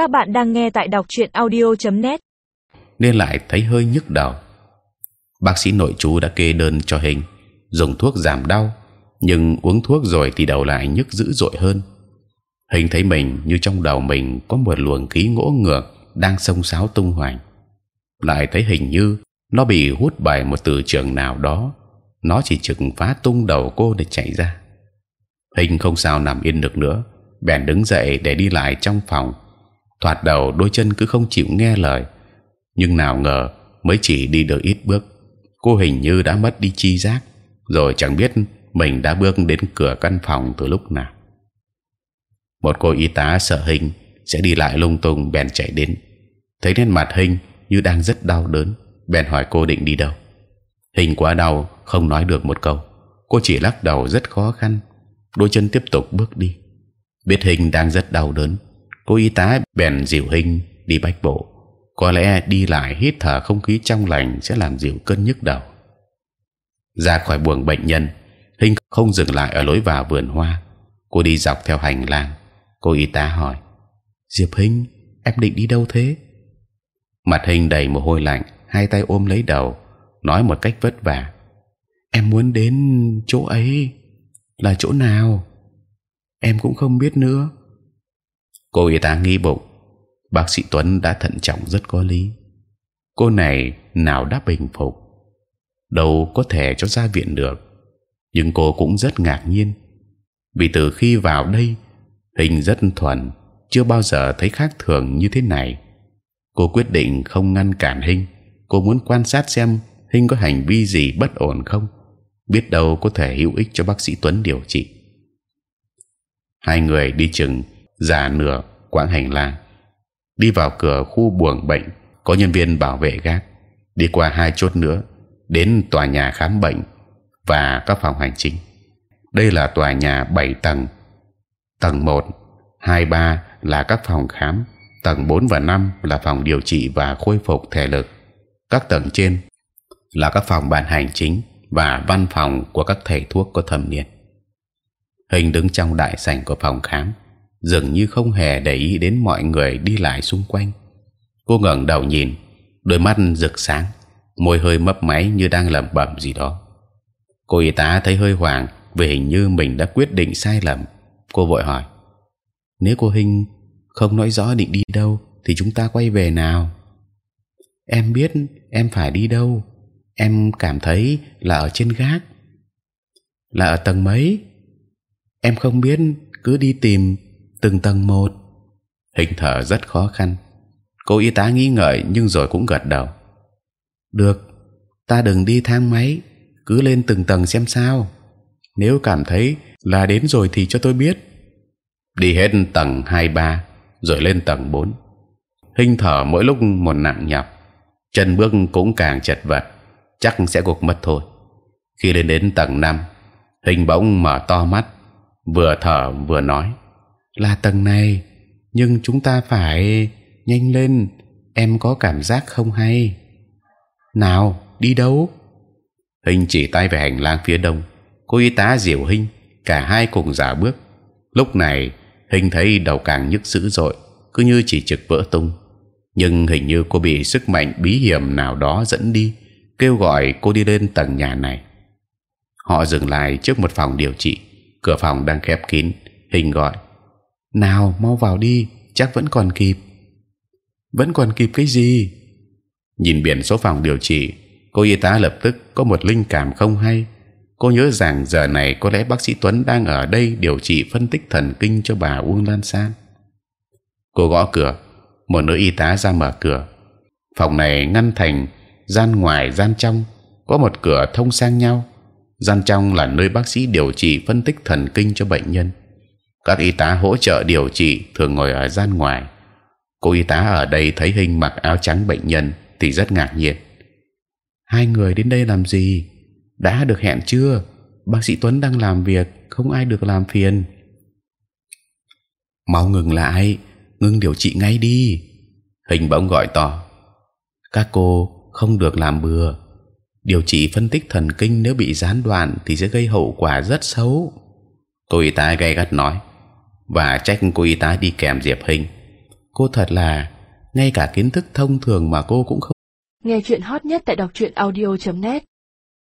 Các bạn đang nghe tại đọc truyện audio.net. Nên lại thấy hơi nhức đầu. Bác sĩ nội chú đã kê đơn cho hình dùng thuốc giảm đau, nhưng uống thuốc rồi thì đầu lại nhức dữ dội hơn. Hình thấy mình như trong đầu mình có một luồng khí ngỗ ngược đang sông sáo tung hoành. Lại thấy hình như nó bị hút bởi một từ trường nào đó. Nó chỉ chừng phá tung đầu cô để chạy ra. Hình không sao nằm yên được nữa, bèn đứng dậy để đi lại trong phòng. Thoạt đầu đôi chân cứ không chịu nghe lời, nhưng nào ngờ mới chỉ đi được ít bước, cô hình như đã mất đi chi giác, rồi chẳng biết mình đã bước đến cửa căn phòng từ lúc nào. Một cô y tá sợ hình sẽ đi lại lung tung bèn chạy đến, thấy nét mặt hình như đang rất đau đớn, bèn hỏi cô định đi đâu. Hình quá đau không nói được một câu, cô chỉ lắc đầu rất khó khăn, đôi chân tiếp tục bước đi. Biết hình đang rất đau đớn, cô y tá bèn dìu hình đi bách bộ. Có lẽ đi lại hít thở không khí trong lành sẽ làm dịu cơn nhức đầu. Ra khỏi buồng bệnh nhân, hình không dừng lại ở lối vào vườn hoa. Cô đi dọc theo hành lang. Cô y tá hỏi: Diệp hình em định đi đâu thế? Mặt hình đầy mồ hôi lạnh, hai tay ôm lấy đầu, nói một cách vất vả: Em muốn đến chỗ ấy là chỗ nào? Em cũng không biết nữa. Cô y tá nghi bụng. Bác sĩ Tuấn đã thận trọng rất có lý. Cô này nào đã bình phục, đâu có thể cho ra viện được. Nhưng cô cũng rất ngạc nhiên, vì từ khi vào đây, hình rất thuần, chưa bao giờ thấy khác thường như thế này. Cô quyết định không ngăn cản hình. Cô muốn quan sát xem hình có hành vi gì bất ổn không. Biết đâu có thể hữu ích cho bác sĩ Tuấn điều trị. Hai người đi chừng già nửa quãng hành lang, đi vào cửa khu buồng bệnh có nhân viên bảo vệ gác, đi qua hai chốt nữa đến tòa nhà khám bệnh và các phòng hành chính. Đây là tòa nhà 7 tầng. Tầng 1, 2, 3 là các phòng khám, tầng 4 và 5 là phòng điều trị và khôi phục thể lực. Các tầng trên là các phòng ban hành chính và văn phòng của các thầy thuốc có thẩm niên. Hình đứng trong đại sảnh của phòng khám, dường như không hề để ý đến mọi người đi lại xung quanh. Cô ngẩng đầu nhìn, đôi mắt rực sáng, môi hơi mấp máy như đang lẩm bẩm gì đó. Cô y tá thấy hơi hoảng vì hình như mình đã quyết định sai lầm. Cô vội hỏi: Nếu cô Hinh không nói rõ định đi đâu, thì chúng ta quay về nào? Em biết em phải đi đâu. Em cảm thấy là ở trên gác. Là ở tầng mấy? Em không biết, cứ đi tìm từng tầng một. Hình thở rất khó khăn. Cô y tá nghĩ ngợi nhưng rồi cũng gật đầu. Được, ta đừng đi thang máy, cứ lên từng tầng xem sao. Nếu cảm thấy là đến rồi thì cho tôi biết. Đi hết tầng hai ba, rồi lên tầng 4 Hình thở mỗi lúc một nặng nhọc, chân bước cũng càng chật vật, chắc sẽ gục mất thôi. Khi lên đến tầng 5 hình bỗng mở to mắt, vừa thở vừa nói: là tầng này, nhưng chúng ta phải nhanh lên. Em có cảm giác không hay. Nào, đi đâu? Hình chỉ tay về hành lang phía đông. Cô y tá diều hình, cả hai cùng giả bước. Lúc này hình thấy đầu càng nhức dữ dội, cứ như chỉ trực vỡ tung. Nhưng hình như cô bị sức mạnh bí hiểm nào đó dẫn đi, kêu gọi cô đi lên tầng nhà này. Họ dừng lại trước một phòng điều trị, cửa phòng đang khép kín. Hình gọi: nào mau vào đi, chắc vẫn còn kịp. Vẫn còn kịp cái gì? Nhìn biển số phòng điều trị, cô y tá lập tức có một linh cảm không hay. Cô nhớ rằng giờ này có lẽ bác sĩ Tuấn đang ở đây điều trị phân tích thần kinh cho bà Uông Lan San. Cô gõ cửa, một nữ y tá ra mở cửa. Phòng này ngăn thành gian ngoài gian trong, có một cửa thông sang nhau. Gian trong là nơi bác sĩ điều trị phân tích thần kinh cho bệnh nhân các y tá hỗ trợ điều trị thường ngồi ở gian ngoài. Cô y tá ở đây thấy hình mặc áo trắng bệnh nhân thì rất ngạc nhiên. Hai người đến đây làm gì? đã được hẹn chưa? Bác sĩ Tuấn đang làm việc, không ai được làm phiền. Mau ngừng lại, ngừng điều trị ngay đi. Hình bỗng gọi to. Các cô không được làm bừa. Điều trị phân tích thần kinh nếu bị gián đoạn thì sẽ gây hậu quả rất xấu. Cô y tá gay gắt nói và trách cô y tá đi kèm Diệp Hinh. cô thật là, ngay cả kiến thức thông thường mà cô cũng không Nghe chuyện hot nhất tại đọc truyện audio.net